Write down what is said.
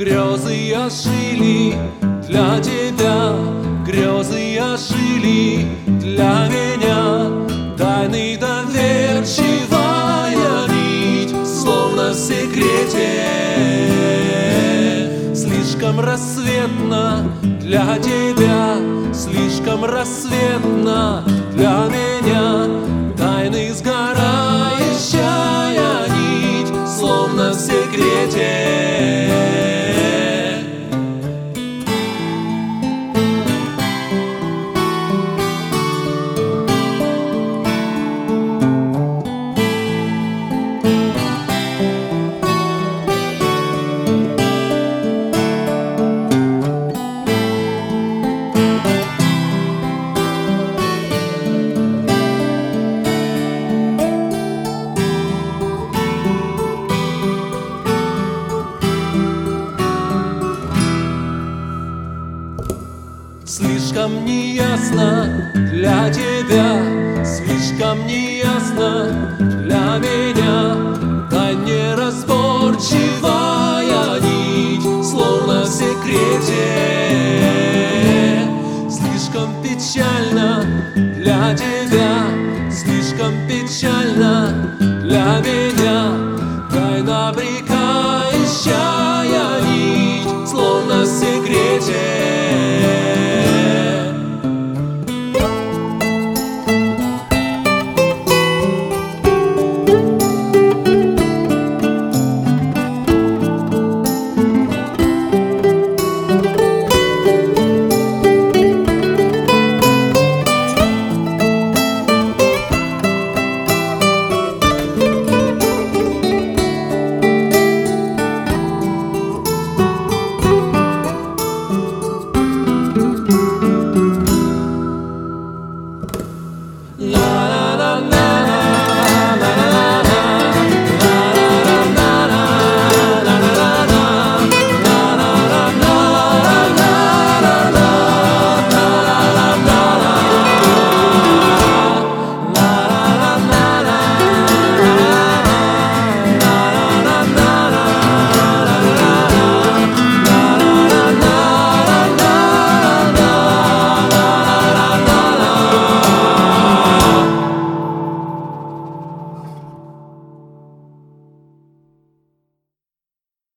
грезы ошили для тебя, грезы ошили для меня, тайны доверчивая нить, словно в секрете. Слишком рассветно для тебя, слишком рассветно для меня, Слишком неясно для тебя, слишком неясно для меня, да неразборчивая нить, словно в секрете. Слишком печально для тебя, слишком печально для меня.